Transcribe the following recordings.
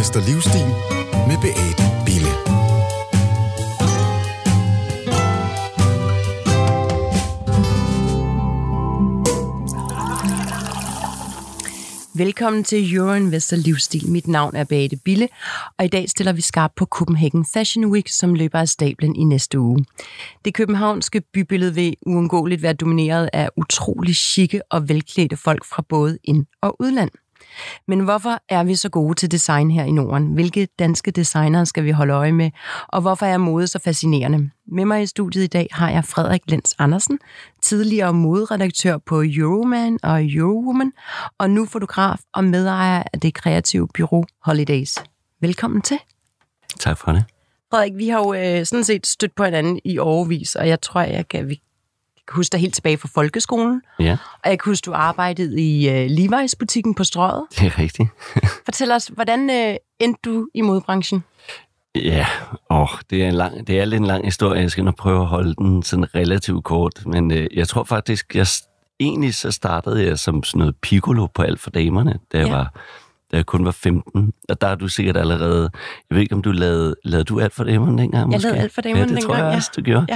Vester Livsstil med Beate Bille. Velkommen til Euroinvestor Livsstil. Mit navn er Beate Bille, og i dag stiller vi skarp på Copenhagen Fashion Week, som løber af stablen i næste uge. Det københavnske bybillede vil uundgåeligt være domineret af utrolig chikke og velklædte folk fra både ind- og udland. Men hvorfor er vi så gode til design her i Norden? Hvilke danske designere skal vi holde øje med? Og hvorfor er mode så fascinerende? Med mig i studiet i dag har jeg Frederik Lenz Andersen, tidligere moderedaktør på Euroman og Eurowoman, og nu fotograf og medejer af det kreative bureau Holidays. Velkommen til. Tak for det. Frederik, vi har jo øh, sådan set stødt på hinanden i overvis, og jeg tror, jeg kan, vi kan huske dig helt tilbage fra folkeskolen. Ja, Og jeg kan huske, du arbejdede i øh, Levi's-butikken på Strøget. det er rigtigt. Fortæl os, hvordan øh, endte du i modebranchen? Ja, åh, det er, en lang, det er lidt en lang historie. Jeg skal nok prøve at holde den sådan relativt kort. Men øh, jeg tror faktisk, jeg egentlig så startede jeg som sådan noget piccolo på alt for damerne, da jeg, Ja. var, da jeg kun var 15. Og der er du sikkert allerede... Jeg ved ikke, om du lavede... Lavede du alt for damerne dengang? Jeg måske? lavede Alt for damerne ja, det tror dengang, jeg ja. også, du gjorde.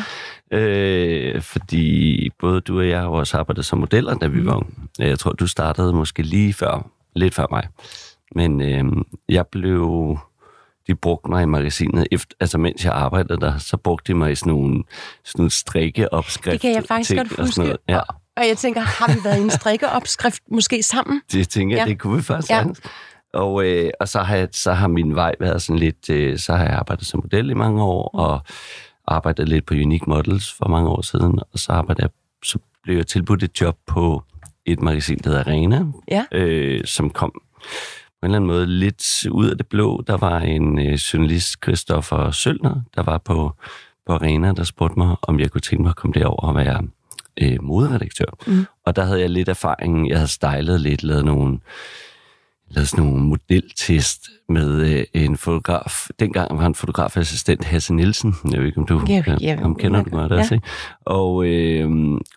Ja. Øh, fordi både du og jeg har også arbejdet som modeller, da vi Mhm. var unge. Jeg tror, du startede måske lige før, lidt før mig. Men øh, jeg blev... De brugte mig i magasinet, efter, altså mens jeg arbejdede der, så brugte de mig i sådan nogle, sådan nogle strikkeopskrifter. Det kan jeg faktisk ting godt og sådan huske. noget. Ja, Og, jeg tænker, har vi været i en strikkeopskrift måske sammen? det tænker jeg, Ja. det kunne vi faktisk Ja. ja. Og, øh, og så, har jeg, så har min vej været sådan lidt, øh, så har jeg arbejdet som model i mange år, Mm. og arbejdet lidt på Unique Models for mange år siden, og så, arbejdede jeg, så blev jeg tilbudt et job på et magasin, der hedder Arena, Ja. øh, som kom på en eller anden måde lidt ud af det blå. Der var en øh, journalist, Christoffer Sølner, der var på, på Arena, der spurgte mig, om jeg kunne tænke mig at komme derover og være øh, moderedaktør. Mm. Og der havde jeg lidt erfaring. Jeg havde stylet lidt, lavet nogle, lavet sådan nogle modeltest med øh, en fotograf. Dengang var han fotografassistent Hasse Nielsen. Jeg ved ikke, om du Ja, øh, ja, ham kender du godt ja. også, ikke? Og, øh,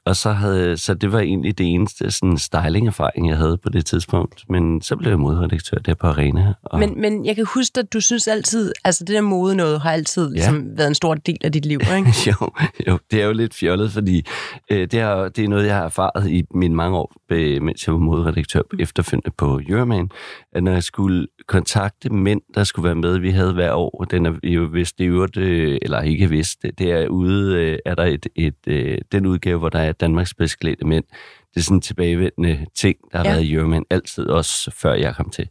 og så, havde, så det var egentlig det eneste sådan styling-erfaring, jeg havde på det tidspunkt. Men så blev jeg moderedaktør der på Arena. Og, Men, men jeg kan huske, at du synes altid, altså det der mode noget har altid ligesom, været en stor del af dit liv, ikke? jo, jo, det er jo lidt fjollet, fordi øh, det, er, det er noget, jeg har erfaret i mine mange år, øh, mens jeg var moderedaktør efterfølgende på Euroman, at når jeg skulle kontakte mænd, der skulle være med, vi havde hver år, den er jo vist det øvrigt, øh, eller ikke vist, det, er ude, øh, er der et, et, øh, den udgave, hvor der er Danmarks bedst klædte mænd. Det er sådan en tilbagevendende ting, der har Ja. været i Euroman altid, også før jeg kom til.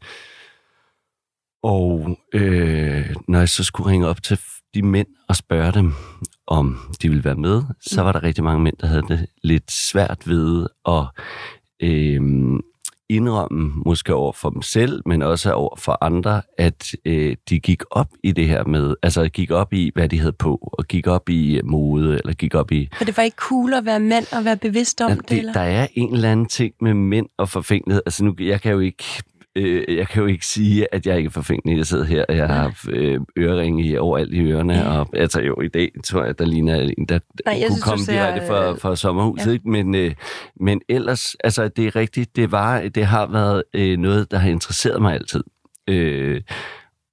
Og øh, når jeg så skulle ringe op til de mænd og spørge dem, om de ville være med, så var der rigtig mange mænd, der havde det lidt svært ved at øh, indrømme, måske over for dem selv, men også over for andre, at øh, de gik op i det her med, altså gik op i, hvad de havde på, og gik op i mode, eller gik op i For det var ikke cool at være mand og være bevidst om Ja, det, eller? det, der er en eller anden ting med mænd og forfængelighed. Altså nu, jeg kan jo ikke... Øh, jeg kan jo ikke sige, at jeg ikke er forfængelig. Jeg sidder her, og jeg har øh, øreringe i overalt i ørerne, Ja. og altså jo, i dag tror jeg, der ligner en, der Nej, kunne synes, komme ser, direkte fra, øh, fra sommerhuset. ja. Ikke? Men, øh, men ellers, altså det er rigtigt, det, var, det har været øh, noget, der har interesseret mig altid. Øh,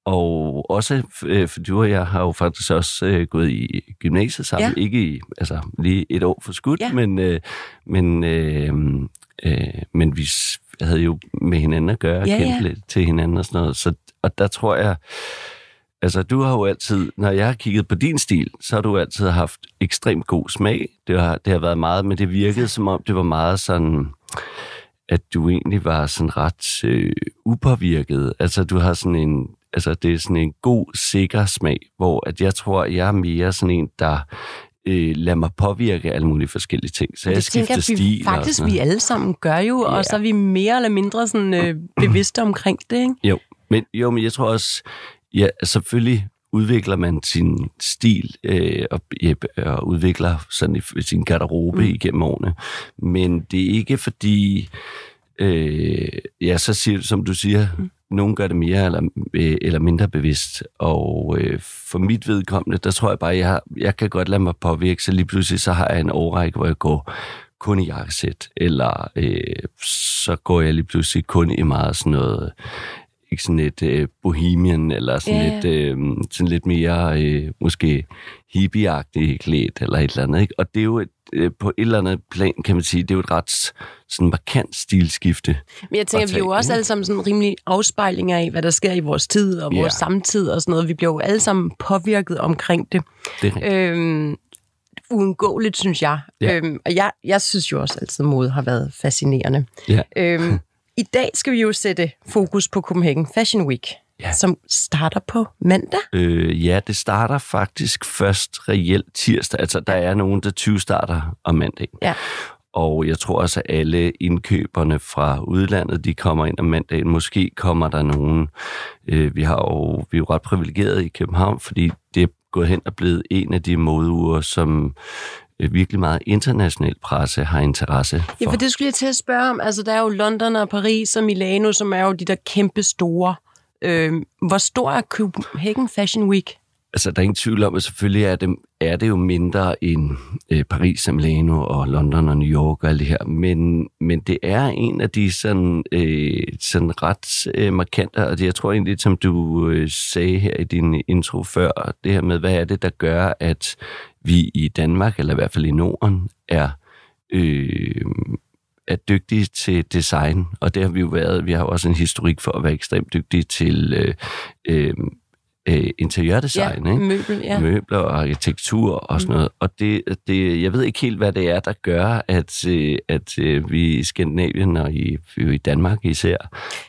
og også, øh, for du og jeg har jo faktisk også øh, gået i gymnasiet sammen. Ja. Ikke i, altså lige et år for skudt, Ja. men, øh, men, øh, øh, men vi havde jo med hinanden at gøre, Ja, kendte ja. lidt til hinanden og sådan noget. Så, og der tror jeg, altså du har jo altid, når jeg har kigget på din stil, så har du altid haft ekstremt god smag. Det har, det har været meget, men det virkede som om, det var meget sådan at du egentlig var sådan ret øh, upåvirket. Altså, du har sådan en, altså, det er sådan en god, sikker smag, hvor at jeg tror, at jeg er mere sådan en, der øh, lader mig påvirke alle mulige forskellige ting. Så jeg det tænker skifter vi stil. og faktisk vi alle sammen gør jo, og Ja. så er vi mere eller mindre sådan, øh, bevidste omkring det, ikke? Jo, men, jo, men jeg tror også, ja, selvfølgelig udvikler man sin stil øh, og, ja, og udvikler sådan sin garderobe mm. igennem årene. Men det er ikke fordi, øh, ja, så siger som du siger, mm nogen gør det mere eller, øh, eller mindre bevidst. Og øh, for mit vedkommende, der tror jeg bare, jeg, har, jeg kan godt lade mig påvirke, så lige pludselig så har jeg en årrække, hvor jeg går kun i jakkesæt, eller øh, så går jeg lige pludselig kun i meget sådan noget ikke sådan et øh, bohemian, eller sådan, ja. lidt, øh, sådan lidt mere øh, måske hippieagtigt klædt, eller et eller andet. Ikke? Og det er jo et, øh, på et eller andet plan, kan man sige, det er jo et ret sådan markant stilskifte. Men jeg tænker, vi er jo også alle sammen sådan rimelig afspejlinger af, hvad der sker i vores tid og vores Ja. samtid og sådan noget. Vi bliver jo alle sammen påvirket omkring det. Det er. Øhm, uundgåeligt, synes jeg. Ja. Øhm, og jeg, jeg synes jo også altid, at mode har været fascinerende. Ja. Øhm, I dag skal vi jo sætte fokus på Copenhagen Fashion Week, Ja. som starter på mandag. Øh, ja, det starter faktisk først reelt tirsdag. Altså, der er nogen, der 20 starter om mandag. Ja. Og jeg tror også, at alle indkøberne fra udlandet, de kommer ind om mandagen. Måske kommer der nogen. Øh, vi, har jo, vi er jo ret privilegerede i København, fordi det er gået hen og blevet en af de modeuger, som virkelig meget international presse har interesse for. Ja, for det skulle jeg til at spørge om. Altså, der er jo London og Paris og Milano, som er jo de der kæmpe store. Øhm, hvor stor er Copenhagen Fashion Week? Altså, der er ingen tvivl om, at selvfølgelig er det, er det jo mindre end øh, Paris, og Milano og London og New York og alt det her, men, men det er en af de sådan, øh, sådan ret øh, markante, og det, jeg tror egentlig, som du øh, sagde her i din intro før, det her med, hvad er det, der gør, at vi i Danmark, eller i hvert fald i Norden, er... Øh, er dygtige til design, og det har vi jo været. Vi har jo også en historik for at være ekstremt dygtige til øh, øh, øh, interiørdesign, ja, ikke? møbel, ja. møbler og arkitektur og sådan noget. Og det, det, jeg ved ikke helt, hvad det er, der gør, at, øh, at øh, vi i Skandinavien og i, i Danmark især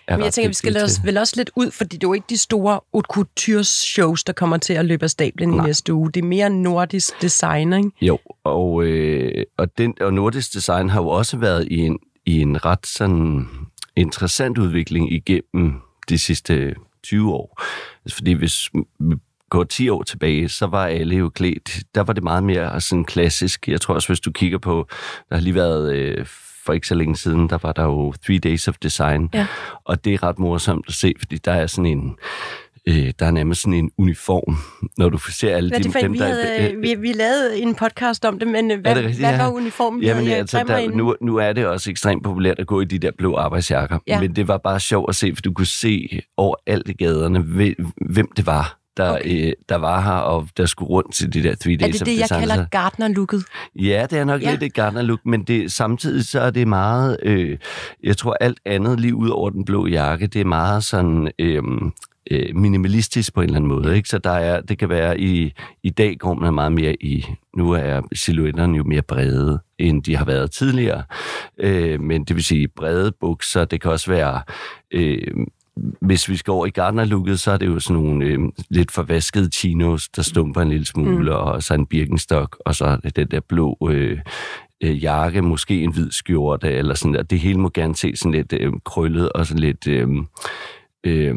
er Men jeg tænker, vi skal lade os vel også lidt ud, fordi det er jo ikke de store haute couture shows, der kommer til at løbe af stablen i Nej. næste uge. Det er mere nordisk design, ikke? Jo, og, øh, og, den, og nordisk design har jo også været i en, i en ret sådan interessant udvikling igennem de sidste 20 år. Altså, fordi hvis vi går 10 år tilbage, så var alle jo klædt. Der var det meget mere sådan klassisk. Jeg tror også, hvis du kigger på, der har lige været... Øh, for ikke så længe siden, der var der jo Three Days of Design. Ja. Og det er ret morsomt at se, fordi der er sådan en, øh, der er nærmest sådan en uniform, når du ser alle Hvad er de, det dem, Vi, der havde, øh, vi, vi lavede en podcast om det, men øh, hvad, det rigtigt? hvad Ja. var uniformen? Vi Jamen, havde altså, der, nu, nu er det også ekstremt populært at gå i de der blå arbejdsjakker. Ja. Men det var bare sjovt at se, for du kunne se over alt i gaderne, hvem, det var, der, Okay. øh, der var her, og der skulle rundt til de der three er days det of det, jeg kalder Gardner-looket? Ja, det er nok Ja. ja. lidt et Gardner-look, men det, samtidig så er det meget, øh, jeg tror alt andet lige ud over den blå jakke, det er meget sådan... Øh, øh, minimalistisk på en eller anden måde. Ikke? Så der er, det kan være, i, i dag går man meget mere i, nu er silhuetterne jo mere brede, end de har været tidligere. Øh, men det vil sige brede bukser, det kan også være, øh, hvis vi skal over i Gardner-looket, så er det jo sådan nogle øh, lidt forvaskede chinos, der stumper en lille smule, mm. og så en birkenstok, og så det den der blå øh, øh, jakke, måske en hvid skjorte, eller sådan der. Det hele må gerne se sådan lidt øh, krøllet og sådan lidt... Øh, øh,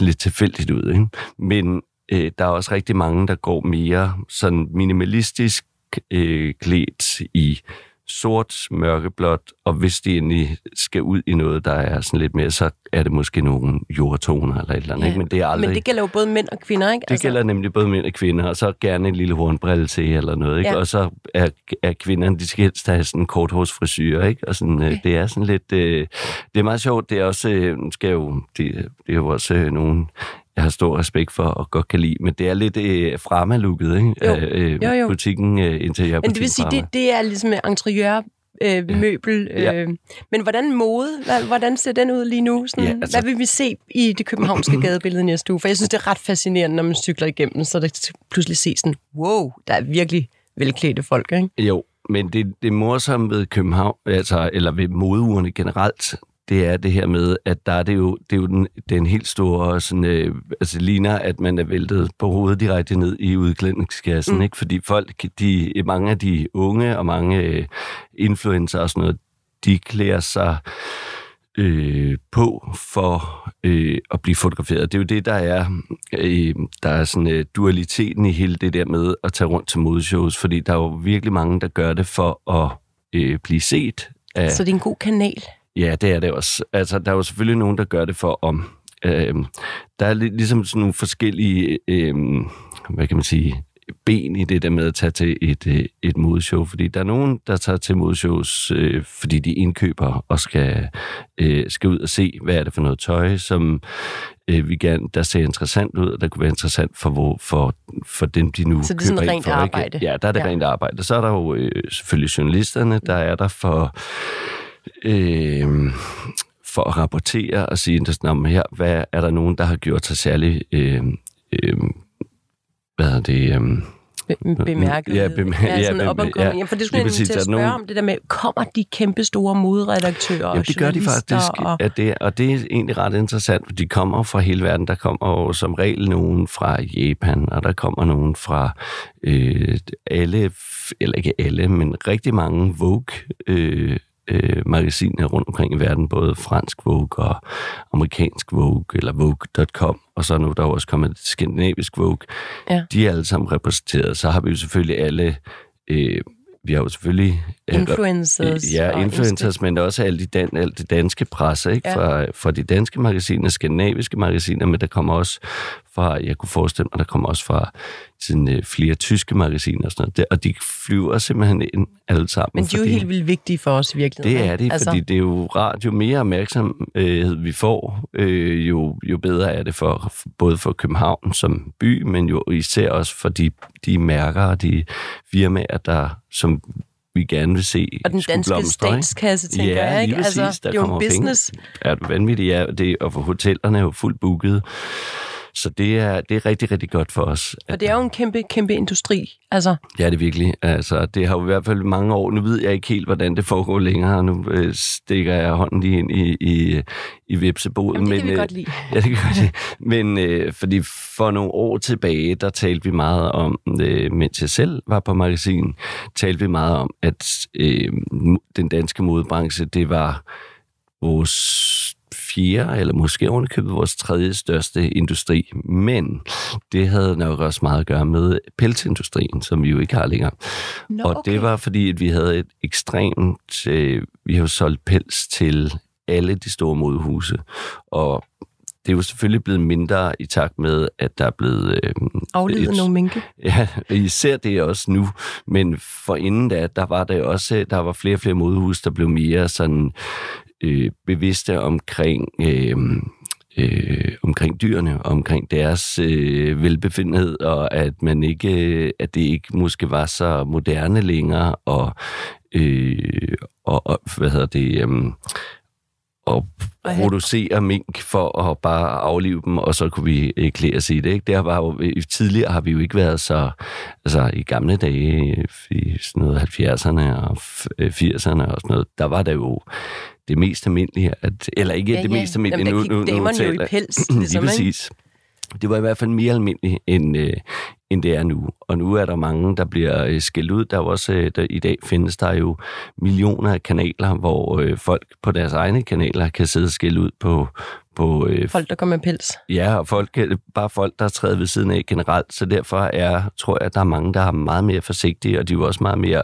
lidt tilfældigt ud. Ikke? Men øh, der er også rigtig mange, der går mere sådan minimalistisk øh, klædt i sort, mørkeblåt, og hvis de egentlig skal ud i noget, der er sådan lidt mere, så er det måske nogle jordtoner eller et eller andet. Ja, Ikke? Men det er aldrig... Men det gælder jo både mænd og kvinder, ikke? Altså, Det gælder nemlig både mænd og kvinder, og så gerne en lille hornbrille til eller noget, ikke? Ja. Og så er, er kvinderne, de skal helst have sådan en korthårsfrisyr, ikke? Og sådan, okay. det er sådan lidt, øh, det er meget sjovt, det er også, øh, skal jo, det, det er jo også øh, nogen, jeg har stor respekt for og godt kan lide, men det er lidt øh, frama-looket, ikke? Jo. Øh, Jo, jo. Butikken, øh, interiørbutikken Men det vil sige, det, det er ligesom en interiør øh, møbel. Øh. Ja. Men hvordan mode? Hvordan ser den ud lige nu? Sådan, Ja, ja, altså... Hvad vil vi se i det københavnske gadebillede næste uge? For jeg synes, det er ret fascinerende, når man cykler igennem, så der pludselig ses sådan, wow, der er virkelig velklædte folk, ikke? Jo, men det, det morsomme ved København, altså, eller ved modeugerne generelt, det er det her med, at der er det jo, det er jo den, den helt store, sådan, øh, altså ligner, at man er væltet på hovedet direkte ned i udklædningskassen, mm. ikke? Fordi folk, de, mange af de unge og mange øh, influencer og sådan noget, de klæder sig øh, på for øh, at blive fotograferet. Det er jo det, der er, øh, der er sådan øh, dualiteten i hele det der med at tage rundt til modeshows, fordi der er jo virkelig mange, der gør det for at øh, blive set. Af, Så det er en god kanal. Ja, det er det også. Altså, der er jo selvfølgelig nogen, der gør det for om. Øh, der er ligesom sådan nogle forskellige, øh, hvad kan man sige, ben i det der med at tage til et, øh, et modeshow, fordi der er nogen, der tager til modeshows, øh, fordi de indkøber og skal, øh, skal ud og se, hvad er det for noget tøj, som øh, vi gerne, der ser interessant ud, og der kunne være interessant for, hvor, for, for dem, de nu Så det er sådan rent for. arbejde? Ikke? Ja, der er det Ja. ja. rent arbejde. Så er der jo øh, selvfølgelig journalisterne, der er der for... Øh, for at rapportere og sige, at her, hvad er der nogen, der har gjort sig særlig øh, øh, hvad hedder det, øh, Be- bemærket. Ja, bemær- ja, sådan ja, op ja, Ja, for det skulle jeg til at er spørge nogen- om, det der med, kommer de kæmpe store moderedaktører Jamen, og det gør de faktisk, Og... og... det, og det er egentlig ret interessant, for de kommer fra hele verden. Der kommer jo som regel nogen fra Japan, og der kommer nogen fra øh, alle, eller ikke alle, men rigtig mange Vogue øh, øh, magasiner rundt omkring i verden, både fransk Vogue og amerikansk Vogue, eller Vogue.com, og så er nu der er også kommet et skandinavisk Vogue. Ja. De er alle sammen repræsenteret. Så har vi jo selvfølgelig alle... Øh, vi har jo selvfølgelig... øh, Influencers Ja, influencers, men også alle de dan, alle de danske presser, ikke? Ja. Fra, fra de danske magasiner, skandinaviske magasiner, men der kommer også fra, jeg kunne forestille mig, der kommer også fra sådan, øh, flere tyske magasiner og sådan noget. Det, og de flyver simpelthen ind alle sammen. Men de er jo helt vildt vigtige for os i virkeligheden. det er det, altså... fordi det er jo rart, jo mere opmærksomhed vi får, øh, jo, jo bedre er det for både for København som by, men jo især også for de, de mærker og de firmaer, der, som vi gerne vil se Og den danske blomstre, statskasse, tænker Ja, jeg. Ikke? lige præcis, altså, der det er jo en kommer penge. business. er du vanvittig, ja, det, og for hotellerne er jo fuldt booket. Så det er, det er rigtig, rigtig godt for os. For det er jo en kæmpe, kæmpe industri. Altså, Ja, det er virkelig. Altså, det har jo i hvert fald mange år. Nu ved jeg ikke helt, hvordan det foregår længere. og Nu øh, stikker jeg hånden lige ind i, i, i vipseboden. jamen, det kan vi øh, godt lide. Ja, det kan vi lide. Men øh, fordi for nogle år tilbage, der talte vi meget om, øh, mens jeg selv var på magasin, talte vi meget om, at øh, den danske modebranche, det var vores fjerde, eller måske ovenikøbet vores tredje største industri. Men det havde nok også meget at gøre med pelsindustrien, som vi jo ikke har længere. Nå, Og okay. det var fordi, at vi havde et ekstremt... Øh, vi har jo solgt pels til alle de store modehuse. Og det er jo selvfølgelig blevet mindre i takt med, at der er blevet... Øh, Afledet et- nogle minke. Ja, især det også nu. Men for inden da, der var der også, der var flere og flere modehus, der blev mere sådan øh, bevidste omkring, øh, øh, omkring dyrene, omkring deres øh, velbefindenhed, og at man ikke, øh, at det ikke måske var så moderne længere, og, øh, og, og hvad hedder det, øh, og producere mink for at bare aflive dem, og så kunne vi øh, klæde os i det. Ikke? Der var jo, tidligere har vi jo ikke været så... Altså i gamle dage, i sådan noget 70'erne og f- øh, 80'erne og sådan noget, der var det jo det mest almindelige, at, eller ikke Ja, det ja. mest almindelige. Jamen, der gik damerne jo i pels, Lige ligesom, ikke? præcis. Det var i hvert fald mere almindeligt, end, øh, end det er nu. Og nu er der mange, der bliver øh, skældt ud. Der er også, øh, der, I dag findes der jo millioner af kanaler, hvor øh, folk på deres egne kanaler kan sidde og skælde ud på, på øh, Folk, der går med pels. Ja, og folk, bare folk, der er trædet ved siden af generelt. Så derfor er, tror jeg, at der er mange, der er meget mere forsigtige, og de er jo også meget mere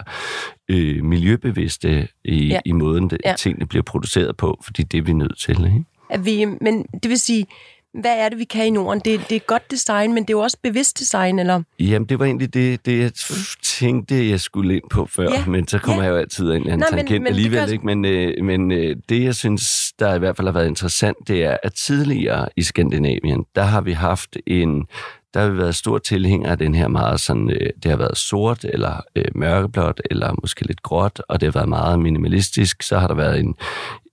øh, miljøbevidste i, Ja. i måden, det, Ja. tingene bliver produceret på, fordi det er vi nødt til. Ikke? At vi, men det vil sige, hvad er det, vi kan i Norden? Det, det er godt design, men det er jo også bevidst design, eller? Jamen, det var egentlig det, det jeg tænkte, jeg skulle ind på før, Ja, men så kommer ja. jeg jo altid ind i en Nej, men- tangent men det alligevel. gør- Ikke? Men, øh, men øh, det, jeg synes, der i hvert fald har været interessant, det er, at tidligere i Skandinavien, der har vi haft en der har vi været stor tilhænger af den her meget sådan, øh, det har været sort eller øh, mørkeblåt eller måske lidt gråt, og det har været meget minimalistisk. Så har der været en,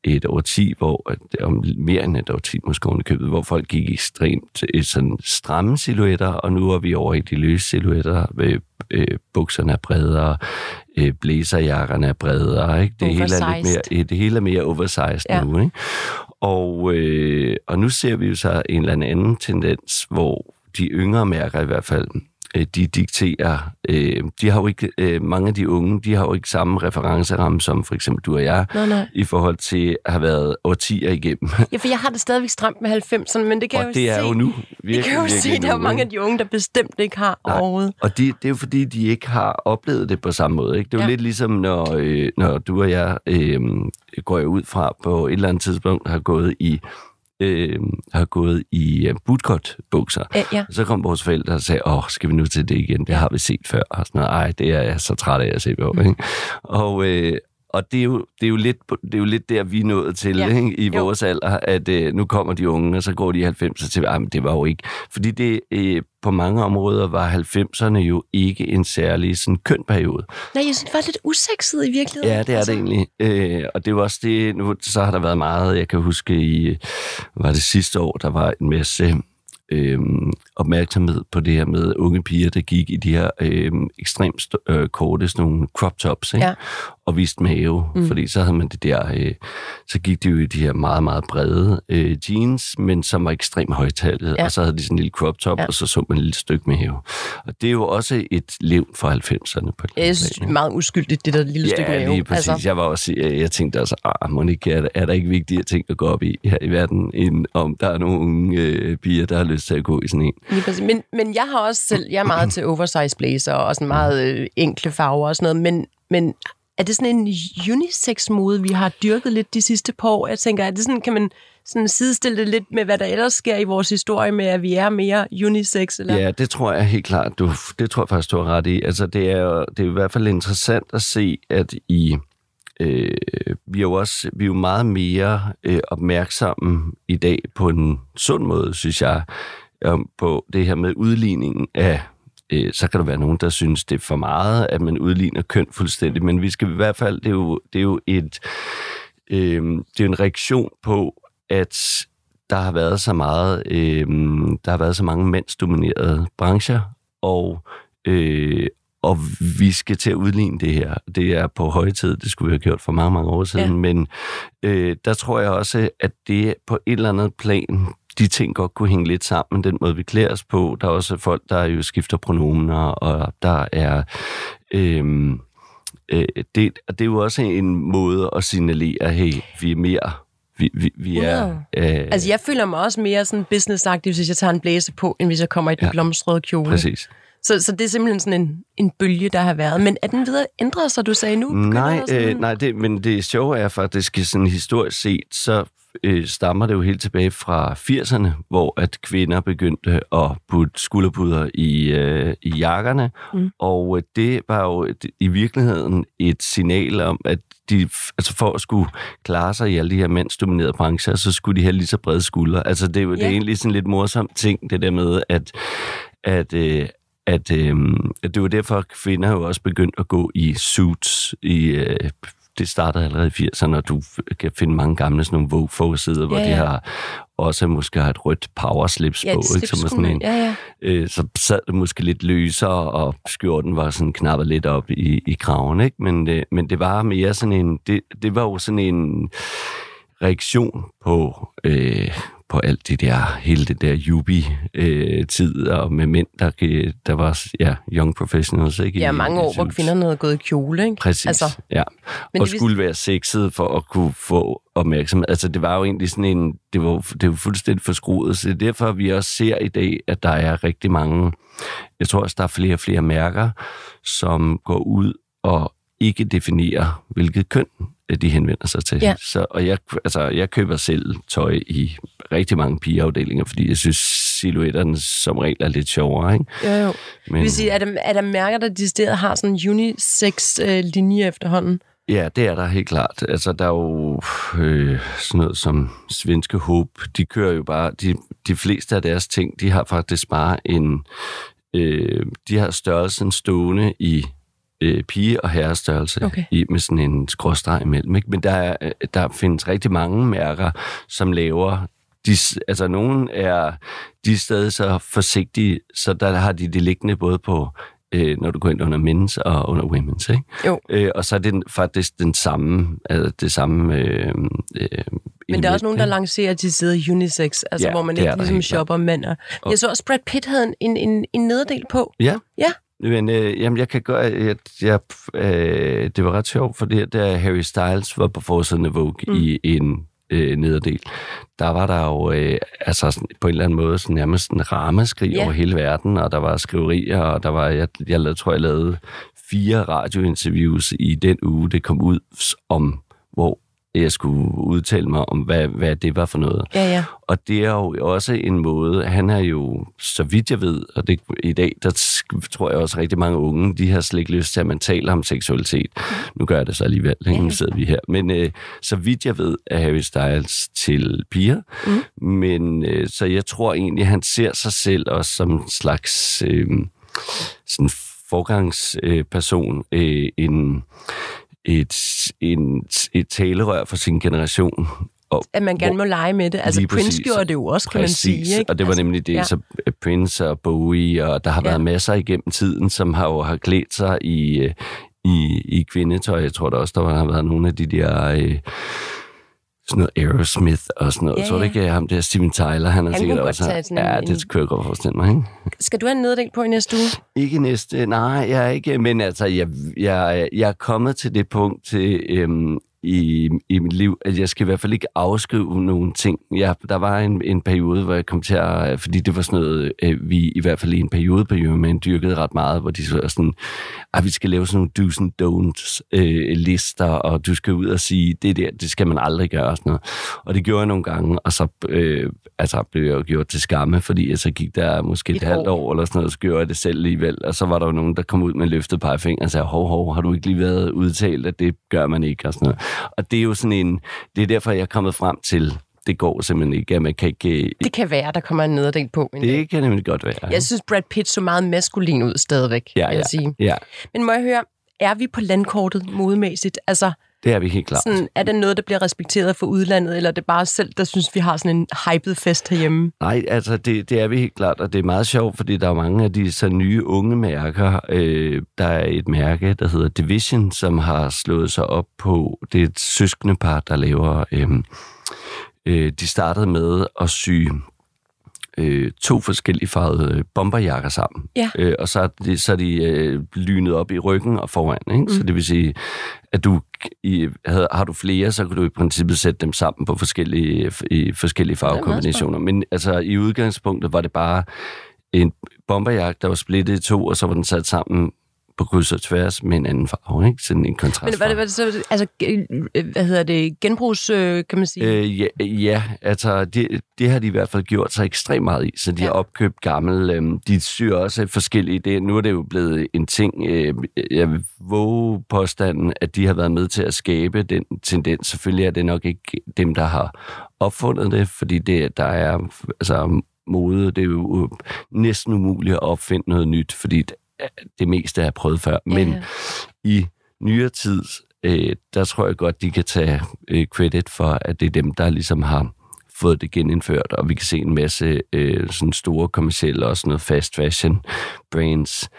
et årti, hvor, om mere end et årti måske i købet, hvor folk gik ekstremt øh, sådan stramme silhuetter, og nu er vi over i de løse silhuetter. Øh, øh, bukserne er bredere, øh, blæserjakkerne er bredere. Ikke? Det, hele er lidt Oversized. mere, det hele er mere oversized ja. nu. Ikke? Og, øh, og nu ser vi jo så en eller anden tendens, hvor de yngre mærker i hvert fald, øh, de dikterer, øh, de har jo ikke, øh, mange af de unge, de har jo ikke samme referenceramme som for eksempel du og jeg, Nej, nej. i forhold til at have været årtier igennem. Ja, for jeg har det stadigvæk stramt med 90'erne, men det kan og jeg jo det er se. jo nu. Vi kan jo se, at der er mange af de unge, der bestemt ikke har Nej. overhovedet. Og det, det er jo fordi, de ikke har oplevet det på samme måde. Ikke? Det er jo ja. lidt ligesom, når, øh, når du og jeg øh, går jeg ud fra på et eller andet tidspunkt har gået i øh, har gået i uh, bootcut-bukser. Æ, ja. Og så kom vores forældre og sagde, åh, skal vi nu til det igen? Det har vi set før. Og sådan noget, ej, det er jeg så træt af at se på. Ikke? Og, øh, og det er, jo, det, er jo lidt, det er jo lidt der, vi er nået til Ja. ikke, i Jo. vores alder, at øh, nu kommer de unge, og så går de i 90'erne til, ej, men det var jo ikke. Fordi det øh, på mange områder var 90'erne jo ikke en særlig sådan, køn periode. Nej, jeg synes, det var lidt usekset i virkeligheden. Ja, det er Altså, det egentlig. Øh, og det jo også det, nu så har der været meget, jeg kan huske i, var det sidste år, der var en masse øh, opmærksomhed på det her med unge piger, der gik i de her øh, ekstremt st- øh, korte, sådan nogle crop tops, ikke? Ja. Og viste mave, mm. fordi så havde man det der, øh, så gik de jo i de her meget, meget brede øh, jeans, men som var ekstremt højtallet, Ja. og så havde de sådan en lille crop top, Ja. og så så man et lille stykke mave. Og det er jo også et levn fra 90'erne på Jeg synes, det er meget uskyldigt, det der lille stykke Ja, mave. lige præcis. Altså. Jeg var også, jeg, jeg tænkte altså, ah, Monika, er, der- er der ikke vigtigere ting at gå op i her i verden, end om der er nogle unge øh, piger, der har lyst til at gå i sådan en? Lige præcis. Men, men jeg har også selv, jeg er meget til oversize blazer og sådan meget øh, enkle farver og sådan noget, men, men er det sådan en unisex-mode, vi har dyrket lidt de sidste par år? Jeg tænker, er det sådan, kan man sådan sidestille det lidt med, hvad der ellers sker i vores historie med, at vi er mere unisex? Eller? Ja, det tror jeg helt klart. Du, det tror jeg faktisk, du har ret i. Altså, det er, det er i hvert fald interessant at se, at i øh, vi er jo også vi er jo meget mere øh, opmærksomme i dag på en sund måde, synes jeg, øh, på det her med udligningen af øh, så kan der være nogen, der synes, det er for meget, at man udligner køn fuldstændig, men vi skal i hvert fald, det er jo, det er jo et øh, det er en reaktion på, at der har været så meget, øh, der har været så mange mandsdominerede brancher, og, øh, og vi skal til at udligne det her. Det er på høje tid, det skulle vi have gjort for mange, mange år siden, ja. men øh, der tror jeg også, at det på et eller andet plan, de ting godt kunne hænge lidt sammen, den måde vi klæder os på. Der er også folk, der jo skifter pronomener, og der er... Øh, øh, det, og det er jo også en måde at signalere, hey, vi er mere... Vi, vi, vi er... Wow. Øh, Altså, jeg føler mig også mere sådan businessagtig, hvis jeg tager en blæse på, end hvis jeg kommer i den ja. Ja. blomstrede kjole. Præcis. Så, så det er simpelthen sådan en, en bølge, der har været. Men er den videre ændret sig, du sagde nu? Begynder Nej, sådan- øh, nej det, men det sjove er faktisk, sådan historisk set, så øh, stammer det jo helt tilbage fra 80'erne, hvor at kvinder begyndte at putte skulderpuder i, øh, i jakkerne. Mm. Og øh, det var jo i virkeligheden et signal om, at de, altså for at skulle klare sig i alle de her mandsdominerede brancher, så skulle de have lige så brede skuldre. Altså det, jo- det er egentlig sådan lidt morsom ting, det der med, at, at, øh, at, øh, at det var derfor, at kvinder jo også begyndte at gå i suits i... Øh, det startede allerede i 80'erne, og du kan finde mange gamle sådan nogle Vogue-forsider, hvor Ja, de ja. har også måske har et rødt powerslips ja, på, ikke? som er sådan en, Ja, ja. øh, så sad det måske lidt løsere, og skjorten var sådan knappet lidt op i, i kraven, ikke? Men, øh, men det var mere sådan en, det, det var jo sådan en reaktion på, øh, på alt det der, hele det der jubi-tid, og med mænd, der, kan- der var, ja, young professionals, ikke? Ja, mange år, hvor kvinderne havde gået i kjole, ikke? Præcis, Altså, ja. men Og det skulle være sexet for at kunne få opmærksomhed. Altså, det var jo egentlig sådan en... Det var, det var fuldstændig forskruet, så det er derfor, vi også ser i dag, at der er rigtig mange... Jeg tror også, der er flere og flere mærker, som går ud og ikke definerer, hvilket køn øh, de henvender sig til. Ja. Så, og jeg, altså, jeg køber selv tøj i rigtig mange pigeafdelinger, fordi jeg synes, silhuetterne som regel er lidt sjovere. Ikke? Jo, jo. Men, vil sige, er der, er der mærker, der decideret har sådan en unisex-linje efterhånden? Ja, det er der helt klart. Altså, der er jo øh, sådan noget som svenske håb. De kører jo bare... De, de fleste af deres ting, de har faktisk bare en... Øh, de har størrelsen stående i øh, pige- og herrestørrelse Okay. i, med sådan en skråstreg imellem. Ikke? Men der, er, øh, der findes rigtig mange mærker, som laver... De, altså, nogen er, de stadig så forsigtige, så der har de det liggende både på, øh, når du går ind under men's og under women's, ikke? Jo. Øh, og så er det faktisk den samme, altså det samme øh, øh, Men der er også nogen, der lancerer de sidder unisex, altså Ja, hvor man ikke ligesom shopper mænd. Og Jeg så også, Brad Pitt havde en, en, en nederdel på. Ja. Ja. Men øh, jamen, jeg kan gøre, jeg, jeg, øh, det var ret sjovt, for det der Harry Styles var på forsiden af Vogue mm. i en øh, nederdel. Der var der jo øh, altså sådan, på en eller anden måde sådan, nærmest en ramaskrig Ja. yeah. over hele verden, og der var skriverier, og der var, jeg, jeg lavede, tror, jeg lavede fire radiointerviews i den uge, det kom ud om, hvor at jeg skulle udtale mig om, hvad, hvad det var for noget. Ja, ja. Og det er jo også en måde, han er jo, så vidt jeg ved, og det, i dag, der tror jeg også rigtig mange unge, de har slet ikke lyst til, at man taler om seksualitet. Nu gør jeg det så alligevel, ikke? nu sidder vi her. Men øh, så vidt jeg ved, er Harry Styles til piger. Mm. Men øh, så jeg tror egentlig, han ser sig selv også som en slags øh, sådan forgangsperson, øh, en, et, en, et talerør for sin generation. Og, At man gerne hvor- må lege med det. Altså Prince præcis. gjorde det jo også, kan man sige. Ikke? Og det var altså, nemlig det, ja. ja. så øh, Prince og Bowie, og der har Ja. været masser igennem tiden, som har jo har klædt sig i, øh, i, i kvindetøj. Jeg tror der også, der har været nogle af de der... Øh, sådan noget Aerosmith og sådan noget. Ja, Ja, tror du ikke, at ham der Steven Tyler, han er Han sikkert også... tage sådan ja, en- det kunne jeg godt forestille mig, ikke? Skal du have en neddel på i næste uge? Ikke næste, nej, jeg er ikke, men altså, jeg, jeg, jeg er kommet til det punkt til, øhm, i, i mit liv, at jeg skal i hvert fald ikke afskrive nogle ting. Jeg, der var en, en periode, hvor jeg kom til at, fordi det var sådan noget, øh, vi i hvert fald i en periode på Jørgen dyrkede ret meget, hvor de så var sådan, at vi skal lave sådan nogle do's and don'ts øh, lister, og du skal ud og sige, det der, det skal man aldrig gøre, og sådan noget. Og det gjorde jeg nogle gange, og så øh, altså, blev jeg jo gjort til skamme, fordi så gik der måske et, Et halvt år. eller sådan noget, så gjorde jeg det selv alligevel. Og så var der jo nogen, der kom ud med løftet pegefinger og sagde, hov, hov, har du ikke lige været udtalt, at det gør man ikke, og sådan noget. Og det er jo sådan en, det er derfor, jeg er kommet frem til, det går simpelthen ikke, at man kan ikke, Det kan være, der kommer en neddel på. En dag. det kan nemlig godt være. Jeg synes, Brad Pitt så meget maskulin ud stadigvæk, ja, vil ja, jeg sige. ja, Men må jeg høre, er vi på landkortet modemæssigt? Altså, det er vi helt klart. sådan, er det noget, der bliver respekteret for udlandet, eller er det bare selv, der synes, vi har sådan en hyped fest herhjemme? Nej, altså det, det er vi helt klart, og det er meget sjovt, fordi der er mange af de så nye unge mærker. Øh, der er et mærke, der hedder Division, som har slået sig op på, det er et søskende par, der laver, øh, øh, de startede med at sy øh, to forskellige farvede bomberjakker sammen. Ja. Øh, og så er de, så er de øh, lynet op i ryggen og foran. Ikke? Mm. Så det vil sige, at du i, havde, har du flere, så kan du i princippet sætte dem sammen på forskellige, i forskellige farvekombinationer. Men altså, i udgangspunktet var det bare en bomberjakke, der var splittet i to, og så var den sat sammen på kryds og tværs med en anden farve. Ikke? Sådan en Men kontrast. hvad, hvad, så, altså, øh, hvad hedder det, genbrugs, øh, kan man sige? Øh, ja, ja, altså det, det har de i hvert fald gjort sig ekstremt meget i, så de Ja. har opkøbt gammel. Øh, de syr også forskellige. Det, nu er det jo blevet en ting. Øh, jeg våge påstanden, at de har været med til at skabe den tendens. Selvfølgelig er det nok ikke dem, der har opfundet det, fordi det, der er altså mode, det er jo næsten umuligt at opfinde noget nyt, fordi det, meste er prøvet før. Men Ja. i nyere tid, øh, der tror jeg godt, de kan tage øh, credit for, at det er dem, der ligesom har fået det genindført, og vi kan se en masse øh, sådan store kommercielle, også noget fast fashion brands,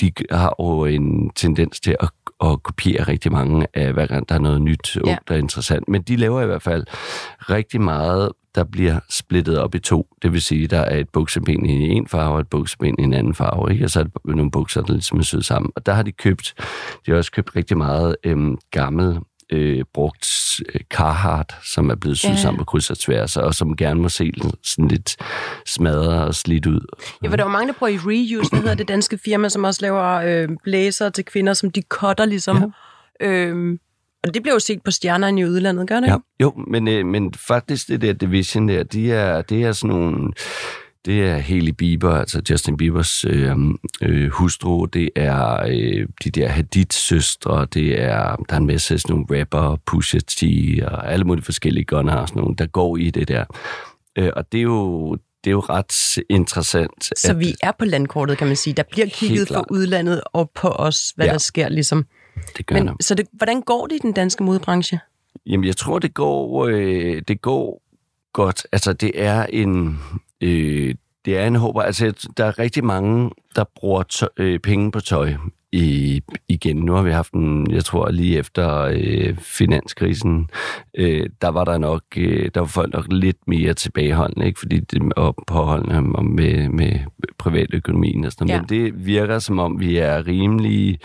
de har jo en tendens til at, at kopiere rigtig mange af, hver gang der er noget nyt, ja. der er interessant. Men de laver i hvert fald rigtig meget, der bliver splittet op i to. Det vil sige, der er et bukseben i en farve, og et bukseben i en anden farve, ikke? og så er der nogle bukser, der ligesom er syet sammen. Og der har de købt, de har også købt rigtig meget øhm, gammel øh, brugt øh, Carhartt, som er blevet syet Ja. sammen på kryds og tværs, og som gerne må se sådan lidt smadret og slidt ud. Ja, for der er jo mange, der bruger i reuse. Hvad hedder det danske firma, som også laver øh, blæser til kvinder, som de cutter ligesom. Ja. Øhm, og det bliver jo set på stjernerne i udlandet, gør det Ja, ikke? jo, men, øh, men faktisk det der Division der, de er, det er sådan nogle... Det er Hailey Bieber, altså Justin Biebers øh, øh, hustru. Det er øh, de der Hadid-søstre. Det er, der er en masse sådan nogle rapper, Pusha T og alle mulige forskellige gunner og sådan nogle, der går i det der. Øh, og det er jo, det er jo ret interessant. Så vi er på landkortet, kan man sige. Der bliver kigget fra udlandet og på os, hvad. Ja. der sker ligesom. Det gør Men, Men, så det, hvordan går det i den danske modebranche? Jamen, jeg tror, det går, øh, det går godt. Altså, det er en... Øh, det er en håber. Altså, der er rigtig mange, der bruger tøj, øh, penge på tøj i, igen. Nu har vi haft en, jeg tror lige efter øh, finanskrisen, øh, der var der nok, øh, der var folk nok lidt mere tilbageholdende, ikke? fordi det og påholdende med, med privatøkonomien og sådan noget. Ja. Men det virker som om, vi er rimelig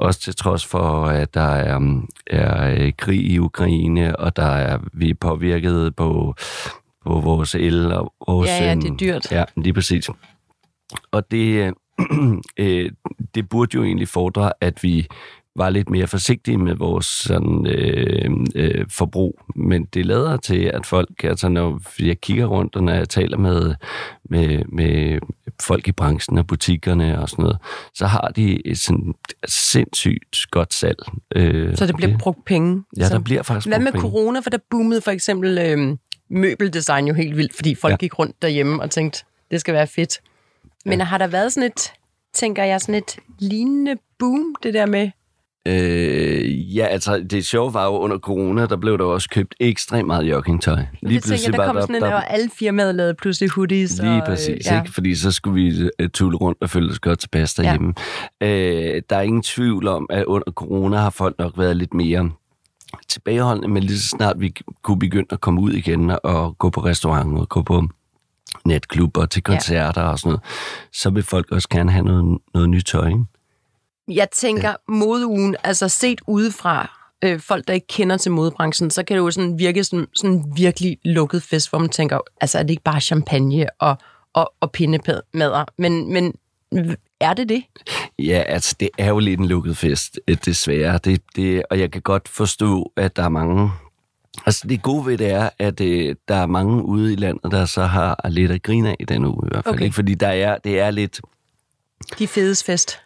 også til trods for, at der er, er øh, krig i Ukraine, og der er, vi er påvirket på, på vores el og vores... Ja, ja, det er øhm, dyrt. Ja, lige præcis. Og det, øh, det burde jo egentlig fordre, at vi var lidt mere forsigtige med vores sådan, øh, øh, forbrug. Men det lader til, at folk, altså når jeg kigger rundt, og når jeg taler med, med, med folk i branchen og butikkerne og sådan noget, så har de et sådan sindssygt godt salg. Øh, så det bliver det, brugt penge? Ja, så. der bliver faktisk Hvad med penge. corona, for der boomede for eksempel øh, møbeldesign jo helt vildt, fordi folk ja. gik rundt derhjemme og tænkte, det skal være fedt. Men ja. har der været sådan et, tænker jeg, sådan et lignende boom, det der med Øh, ja, altså det sjove var jo under corona, der blev der også købt ekstremt meget joggingtøj. Lige det pludselig tænker, der kom der, sådan en, der, der alle firmaer lavede pludselig hoodies. Lige og, præcis, ja. ikke? fordi så skulle vi uh, tulle rundt og føle os godt tilpas derhjemme. Ja. Øh, der er ingen tvivl om, at under corona har folk nok været lidt mere tilbageholdende, men lige så snart vi kunne begynde at komme ud igen og gå på restaurant og gå på netklubber til koncerter ja. og sådan noget, så vil folk også gerne have noget, noget nyt tøj. Ikke? Jeg tænker, ja. modeugen, altså set udefra, øh, folk, der ikke kender til modebranchen, så kan det jo sådan virke som sådan en virkelig lukket fest, hvor man tænker, altså er det ikke bare champagne og, og, og pindemader? Men, men er det det? Ja, altså det er jo lidt en lukket fest, øh, desværre. Det, det, og jeg kan godt forstå, at der er mange... Altså det gode ved det er, at øh, der er mange ude i landet, der så har lidt at grine af i den uge i hvert fald. Okay. Ikke? Fordi der er, det er lidt... De fedes fest.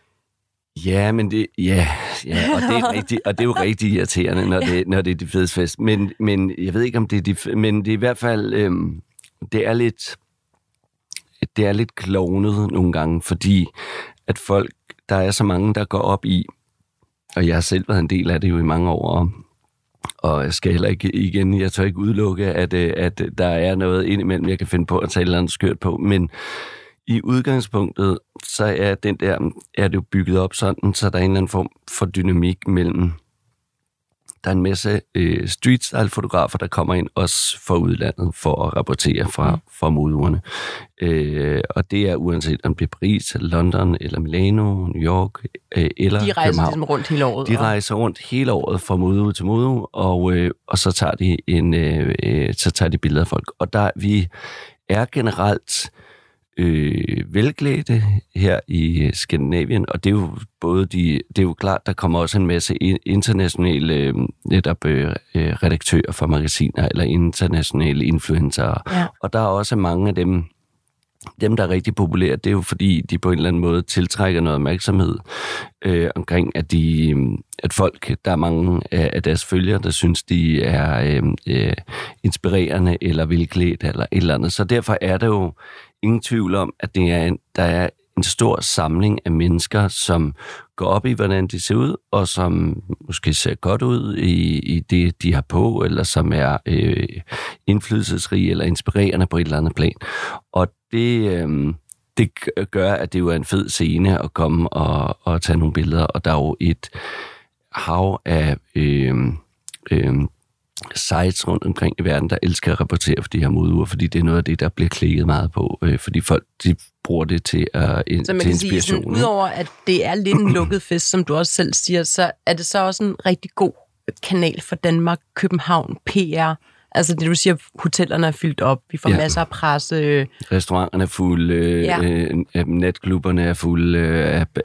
Ja, men det, ja, ja og, det er rigtig, og det er jo rigtig irriterende, når det, når det er de fede fest. Men, men jeg ved ikke, om det er de, men det er i hvert fald, øhm, det er lidt, det er lidt klovnet nogle gange, fordi at folk, der er så mange, der går op i, og jeg har selv været en del af det jo i mange år, og jeg skal heller ikke igen, jeg tør ikke udelukke, at, øh, at der er noget indimellem, jeg kan finde på at tage et eller andet skørt på, men i udgangspunktet, så er den der, er det jo bygget op sådan, så der er en eller anden form for dynamik mellem der er en masse øh, street-style-fotografer, der kommer ind også fra udlandet for at rapportere fra, mm. fra modurene. Øh, og det er uanset om det er Paris, London, eller Milano, New York, øh, eller De rejser København. ligesom rundt hele året? De rejser rundt hele året fra modeuge til modeuge, og, øh, og så, tager de en, øh, øh, så tager de billeder af folk. Og der vi er generelt øh, velklædte her i øh, Skandinavien, og det er jo både de, det er jo klart, der kommer også en masse internationale øh, netop øh, øh, redaktører for magasiner, eller internationale influencer, ja. og der er også mange af dem, dem, der er rigtig populære, det er jo fordi, de på en eller anden måde tiltrækker noget opmærksomhed øh, omkring, at, de, at folk, der er mange af, af deres følgere, der synes, de er øh, øh, inspirerende eller velklædt eller et eller andet. Så derfor er det jo ingen tvivl om, at det er en, der er en stor samling af mennesker, som går op i, hvordan de ser ud, og som måske ser godt ud i, i det, de har på, eller som er øh, indflydelsesrige eller inspirerende på et eller andet plan. Og det, øh, det gør, at det jo er en fed scene at komme og, og tage nogle billeder, og der er jo et hav af øh, øh, sites rundt omkring i verden, der elsker at rapportere for de her moduer, fordi det er noget af det, der bliver klikket meget på, øh, fordi folk de bruger det til, uh, in, så man til kan. Sige, sådan, udover at det er lidt en lukket fest, som du også selv siger, så er det så også en rigtig god kanal for Danmark, København, PR, Altså det, du siger, hotellerne er fyldt op, vi får ja. masser af presse. Restauranterne er fulde, øh, ja. øh, natklubberne er fulde.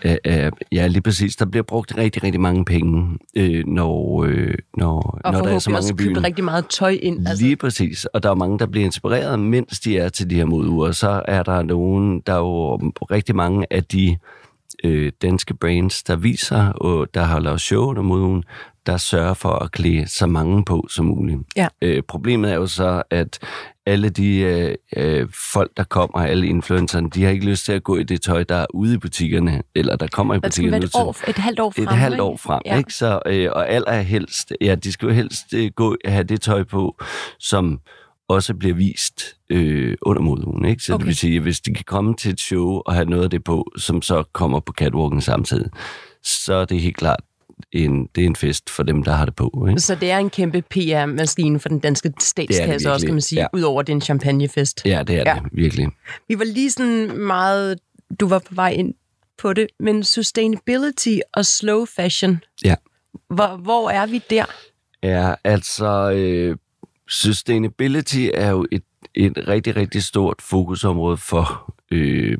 Øh, øh, ja, lige præcis. Der bliver brugt rigtig, rigtig mange penge, øh, når, øh, når, og når der er så mange i byen. Og rigtig meget tøj ind. Altså. Lige præcis. Og der er mange, der bliver inspireret, mens de er til de her moduer. Så er der nogen, der er jo rigtig mange af de øh, danske brands, der viser, og der har lavet show under moden, der sørger for at klæde så mange på som muligt. Ja. Øh, problemet er jo så, at alle de øh, øh, folk, der kommer, alle influencerne, de har ikke lyst til at gå i det tøj, der er ude i butikkerne, eller der kommer i butikkerne. Det skal være et, år, et halvt år frem. Et halvt år frem, ja. ikke? Så, øh, og aller helst, ja, de skal jo helst øh, gå have det tøj på, som også bliver vist øh, under modugen. Ikke? Så okay. det vil sige, at hvis de kan komme til et show og have noget af det på, som så kommer på catwalken samtidig, så er det helt klart en, det er en fest for dem, der har det på. Ikke? Så det er en kæmpe PR-maskine for den danske statskasse også, kan man sige, ja. udover det er en champagnefest. Ja, det er ja. det, virkelig. Vi var lige sådan meget, du var på vej ind på det, men sustainability og slow fashion, ja. hvor, hvor er vi der? Ja, altså, øh, sustainability er jo et, et rigtig, rigtig stort fokusområde for øh,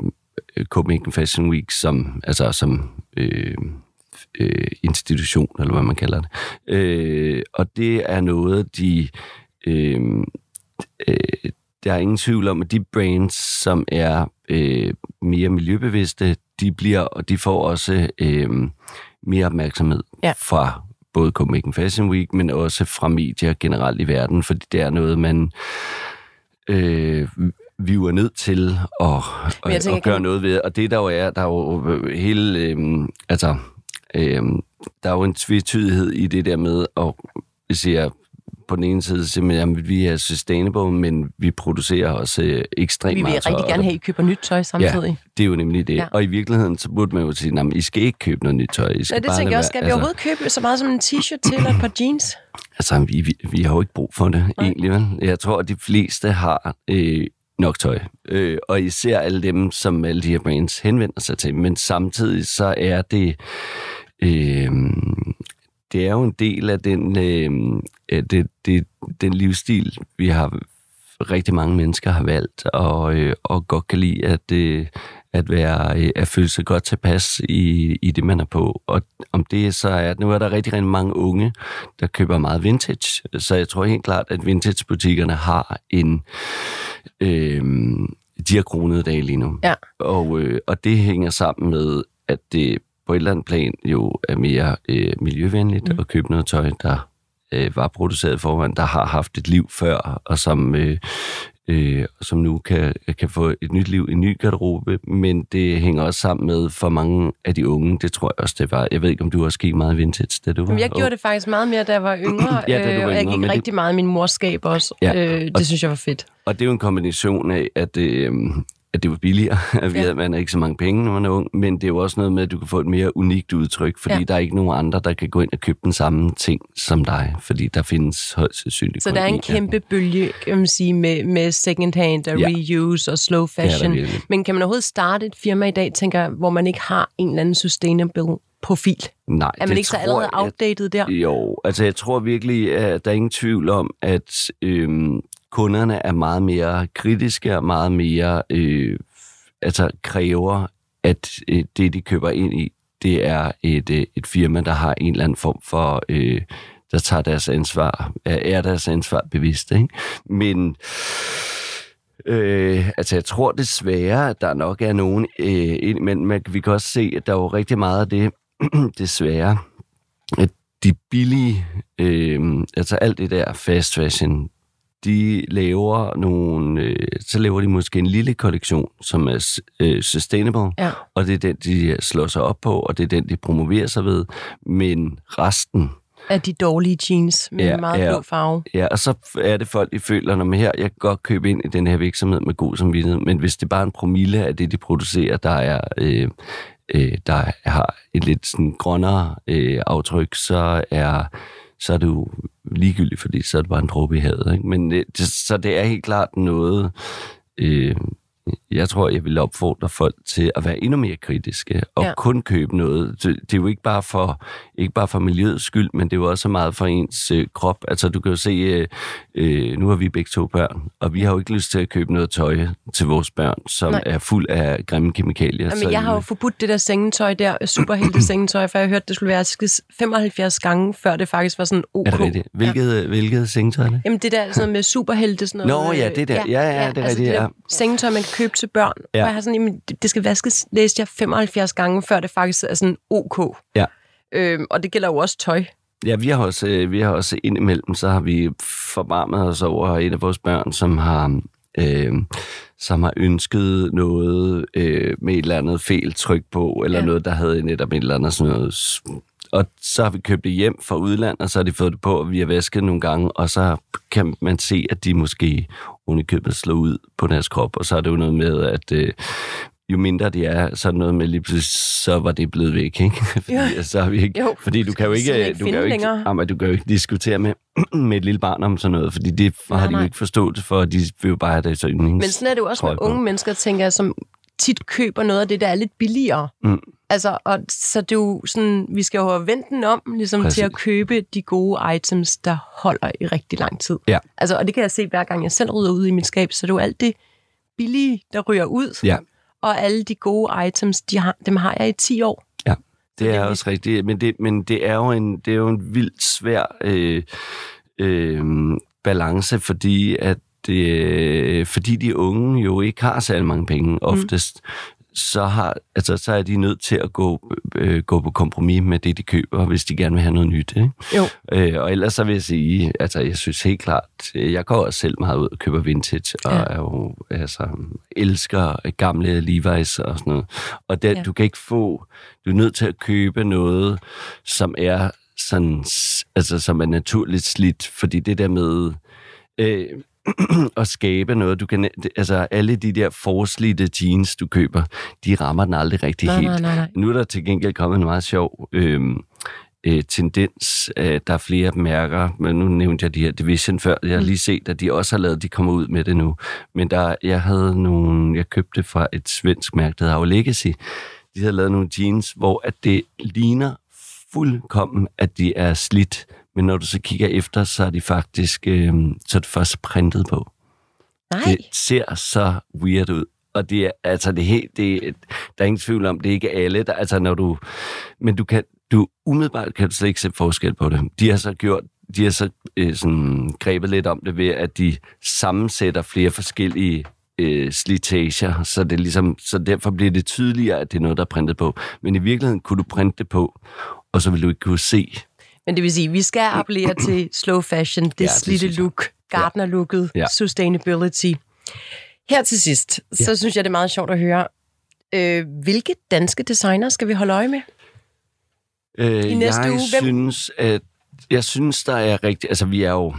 Copenhagen Fashion Week, som, altså, som øh, øh, institution, eller hvad man kalder det. Øh, og det er noget, de... Øh, øh, der er ingen tvivl om, at de brands, som er øh, mere miljøbevidste, de bliver og de får også øh, mere opmærksomhed Ja. fra både Copenhagen Fashion Week, men også fra medier generelt i verden, fordi det er noget, man øh, vi er nødt til at, at, tænker, at gøre noget ved. Og det der jo er, der er jo hele, øh, altså, øh, der er jo en tvetydighed i det der med, at vi siger, på den ene side simpelthen, at vi er sustainable, men vi producerer også øh, ekstremt Vi vil meget rigtig gerne have, at I køber nyt tøj samtidig. Ja, det er jo nemlig det. Ja. Og i virkeligheden, så burde man jo sige, at I skal ikke købe noget nyt tøj. I skal Nej, det bare tænker jeg også. Skal være- vi overhovedet købe så meget som en t-shirt til og et par jeans? Altså, vi, vi, vi har jo ikke brug for det. Nej. egentlig. Vel? Jeg tror, at de fleste har øh, nok tøj. Øh, og især alle dem, som alle de her brands henvender sig til. Men samtidig så er det... Øh, det er jo en del af den, øh, af det, det, den livsstil, vi har rigtig mange mennesker har valgt, og, øh, og godt kan lide at, øh, at, være, øh, at føle sig godt tilpas i, i det, man er på. Og om det så er, nu er der rigtig, rigtig mange unge, der køber meget vintage, så jeg tror helt klart, at vintagebutikkerne har en... Øh, de har kronede dage lige nu. Ja. Og, øh, og det hænger sammen med, at det på et eller andet plan jo er mere øh, miljøvenligt Mm. at købe noget tøj, der øh, var produceret foran, der har haft et liv før, og som, øh, øh, som nu kan, kan få et nyt liv, en ny garderobe, men det hænger også sammen med for mange af de unge, det tror jeg også, det var. Jeg ved ikke, om du også gik meget vintage, da du var Jamen, jeg gjorde ung. det faktisk meget mere, da jeg var yngre. Ja, da du var øh, og jeg yngre, gik men det- rigtig meget i min mors skab også. Ja, Øh, det og- synes jeg var fedt. Og det er jo en kombination af, at øhm, at det var billigere, at Ja. ja. man har ikke så mange penge, når man er ung, men det er jo også noget med, at du kan få et mere unikt udtryk, fordi Ja. ja. der er ikke nogen andre, der kan gå ind og købe den samme ting som dig, fordi der findes højst sandsynligt Så der er en ja. kæmpe bølge, kan man sige, med, med second hand og Ja. reuse og slow fashion. virkelig. Men kan man overhovedet starte et firma i dag, tænker jeg, hvor man ikke har en eller anden sustainable profil? Nej, Er man ikke så allerede jeg, outdated der? Jo, altså jeg tror virkelig, at der er ingen tvivl om, at øhm, kunderne er meget mere kritiske og meget mere øh, altså kræver, at øh, det, de køber ind i, det er et, øh, et firma, der har en eller anden form for, øh, der tager deres ansvar, er deres ansvar bevidst. Ikke? Men Øh, altså, jeg tror desværre, at der nok er nogen øh, ind, men man, vi kan også se, at der er jo rigtig meget af det, desværre, at de billige, øh, altså alt det der fast fashion, de laver nogle, øh, så laver de måske en lille kollektion, som er øh, sustainable, Ja. og det er den, de slår sig op på, og det er den, de promoverer sig ved, men resten, Af de dårlige jeans med Ja, meget ja. blå farve. Ja, og så er det folk, de føler, når man her, jeg kan godt købe ind i den her virksomhed med god samvittighed, men hvis det er bare en promille af det, de producerer, der er... Øh, øh, der har et lidt sådan grønnere øh, aftryk, så er, så er det jo ligegyldigt, fordi så er det bare en dråbe i havet. Ikke? Men øh, det, så det er helt klart noget, øh, jeg tror, jeg vil opfordre folk til at være endnu mere kritiske og Ja. ja. kun købe noget. Det, det er jo ikke bare for ikke bare for miljøets skyld, men det er jo også meget for ens øh, krop. Altså, du kan jo se, øh, øh, nu har vi begge to børn, og vi har jo ikke lyst til at købe noget tøj til vores børn, som Nej. Er fuld af grimme kemikalier. Jamen, jeg har jo forbudt det der sengetøj der, superhelte sengetøj, for jeg har hørt, det skulle være 75 gange, før det faktisk var sådan OK. Er det rigtigt? Hvilket, ja. hvilket sengetøj er det? Jamen det der sådan med superhelte, sådan noget. Nå, ja, øh, det der. Ja, ja, det er altså rigtigt, det der ja. sengetøj, man kan købe til børn. Ja. Og jeg har sådan, jamen, det det skal vaskes, læste jeg 75 gange, før det faktisk er sådan OK. Ja. Øhm, og det gælder jo også tøj. Ja, vi har også, øh, vi har også indimellem, så har vi forbarmet os over et af vores børn, som har, øh, som har ønsket noget øh, med et eller andet feltryk på, eller Ja. noget, der havde netop et eller andet sådan noget. Og så har vi købt det hjem fra udlandet, og så har de fået det på, og vi har vasket nogle gange, og så kan man se, at de måske underkøbet slår ud på deres krop, og så er det jo noget med, at øh, jo mindre de er, så er det noget med lige pludselig, så var det blevet væk, ikke? Fordi, Ja. så har vi ikke, Jo, fordi du kan jo det kan man ikke, ikke du kan jo ikke, jamen, du kan jo ikke diskutere med, med et lille barn om sådan noget, fordi det Nej, har de jo ikke forståelse for, de vil jo bare have det så yndlings. Men sådan er det jo også med på. unge mennesker, tænker jeg, som tit køber noget af det, der er lidt billigere. Mm. Altså, og så det er jo sådan, vi skal jo have vendt den om, ligesom Præcis. til at købe de gode items, der holder i rigtig lang tid. Ja. Altså, og det kan jeg se, hver gang jeg selv rydder ud i mit skab, så det er jo alt det billige, der ryger ud. Ja. Og alle de gode items, de har, dem har jeg i 10 år. Ja. det er det er også rigtigt. Men det, men det er jo en, det er jo en vildt svær øh, øh, balance, fordi at det, fordi de unge jo ikke har særlig mange penge oftest, mm. så, har, altså, så er de nødt til at gå, øh, gå på kompromis med det, de køber, hvis de gerne vil have noget nyt. Ikke? Jo. Øh, og ellers så vil jeg sige, altså jeg synes helt klart, jeg går også selv meget ud og køber vintage, og Ja. er jo, altså, elsker gamle Levi's og sådan noget. Og det, Ja. du kan ikke få, du er nødt til at købe noget, som er sådan, altså som er naturligt slidt, fordi det der med, øh, at skabe noget. Du kan, altså alle de der forslidte jeans, du køber, de rammer den aldrig rigtig Nej, helt. nej, nej, nej. Nu er der til gengæld kommet en meget sjov øh, øh, tendens. Øh, der er flere mærker, men nu nævnte jeg de her Division før. Jeg har lige set, at de også har lavet, de kommer ud med det nu. Men der, jeg havde nogle, jeg købte fra et svensk mærke, der hedder Legacy. De har lavet nogle jeans, hvor at det ligner fuldkommen, at de er slidt. Men når du så kigger efter, så er de faktisk øh, så er det først printet på. Nej. Det ser så weird ud. Og det er, altså det er helt, det, er- der er ingen tvivl om, det er ikke alle, der, altså når du, men du kan, du umiddelbart kan du slet ikke se forskel på det. De har så gjort, de har så øh, sådan grebet lidt om det ved, at de sammensætter flere forskellige øh, slitager, så, det ligesom, så derfor bliver det tydeligere, at det er noget, der er printet på. Men i virkeligheden kunne du printe det på, og så vil du ikke kunne se. Men det vil sige, at vi skal appellere til slow fashion, det Ja, det slidte look, Gardner-looket, Ja. sustainability. Her til sidst, så synes jeg, det er meget sjovt at høre, øh, hvilke danske designer skal vi holde øje med? Øh, I næste jeg uge, hvem- synes, at jeg synes, der er rigtig... Altså, vi er jo...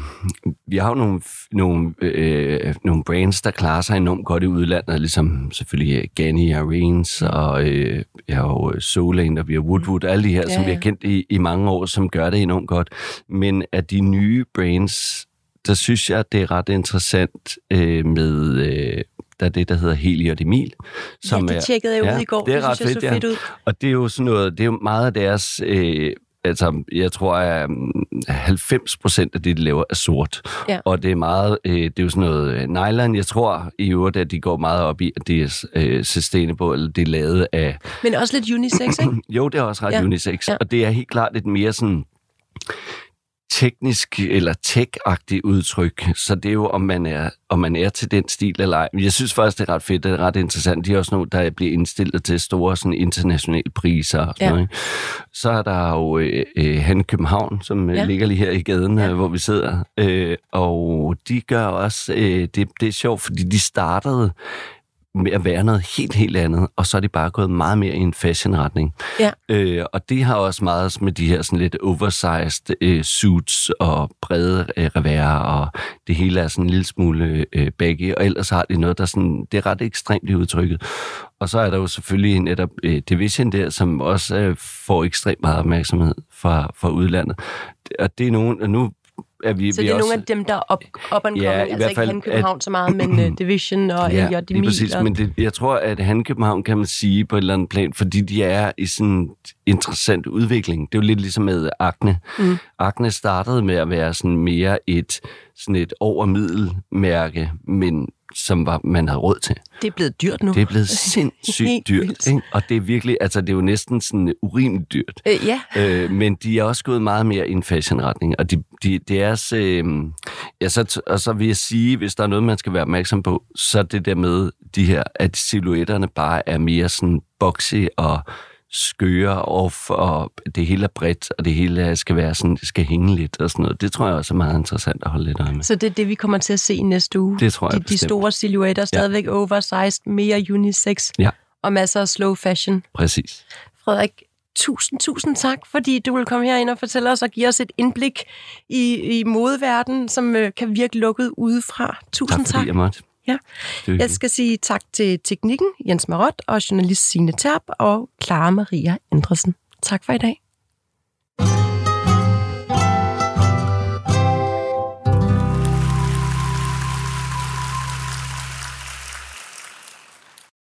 Vi har jo nogle, nogle, øh, nogle brands, der klarer sig enormt godt i udlandet, ligesom selvfølgelig Ganni Areens, og øh, jeg har jo Solane, og vi har Woodwood, alle de her, Ja, som vi ja. har kendt i, i mange år, som gør det enormt godt. Men af de nye brands, der synes jeg, det er ret interessant øh, med... Øh, der er det, der hedder Heli og Emil. ja, det tjekkede jeg ud i går. Det er ret synes jeg fedt, så fedt ja. ud. Og det er jo sådan noget, det er jo meget af deres, øh, altså jeg tror, at mm, 90 procent af det, de laver, er sort. Ja. Og det er meget, øh, det er jo sådan noget øh, nylon. Jeg tror i øvrigt, at de går meget op i, at det er øh, sustainable, eller det er lavet af, Men også lidt unisex, ikke? jo, det er også ret Ja. unisex. Ja. Og det er helt klart et mere sådan teknisk eller tech-agtigt udtryk. Så det er jo, om man er, om man er til den stil eller ej. Men jeg synes faktisk, det er ret fedt. Det er ret interessant. De er også nogle, der bliver indstillet til store sådan, internationale priser. Og sådan Ja. noget, ikke? Så er der jo øh, øh, Han København, som Ja. ja. ligger lige her i gaden, Ja. ja. hvor vi sidder. Øh, og de gør også... Øh, det, det er sjovt, fordi de startede med at være noget helt, helt andet, og så er de bare gået meget mere i en fashion-retning. Ja. Øh, og det har også meget med de her sådan lidt oversized øh, suits og brede øh, reværer, og det hele er sådan en lille smule øh, baggy, og ellers har de noget, der sådan, det er ret ekstremt i udtrykket. Og så er der jo selvfølgelig netop øh, Division der, som også øh, får ekstremt meget opmærksomhed fra, fra udlandet. Og det er nogen, og nu er vi, Så vi det er også, nogle af dem, der er op, op and Ja, i altså hvert ikke fald, Han København så meget, men uh, Division og ja, Elliot lige Emil. præcis. og... Men det, jeg tror, at Han København kan man sige på et eller andet plan, fordi de er i sådan en interessant udvikling. Det er jo lidt ligesom med Akne. Mm. Akne startede med at være sådan mere et, sådan et overmiddelmærke, men som var, man havde råd til. Det er blevet dyrt nu. Det er blevet sindssygt dyrt. Ikke? Og det er virkelig, altså det er jo næsten sådan urimeligt dyrt. Øh, ja, Øh, men de er også gået meget mere i en fashionretning, og de, de, deres, øh, ja, så, og så vil jeg sige, hvis der er noget, man skal være opmærksom på, så er det der med de her, at silhuetterne bare er mere sådan boxy og skøre off, og det hele er bredt, og det hele skal være sådan, det skal hænge lidt og sådan noget. Det tror jeg også er meget interessant at holde lidt øje med. så det er det, vi kommer til at se næste uge. Det tror jeg de, de bestemt. store silhuetter, stadigvæk oversized, mere unisex Ja. og masser af slow fashion. Præcis. Frederik, tusind, tusind tak, fordi du vil komme herind og fortælle os og give os et indblik i, i modeverdenen, som øh, kan virke lukket udefra. Tusind Tak tak. fordi jeg måtte. Ja. Jeg skal sige tak til teknikken, Jens Marot, og journalist Signe Terp og Clara Maria Andresen. Tak for i dag.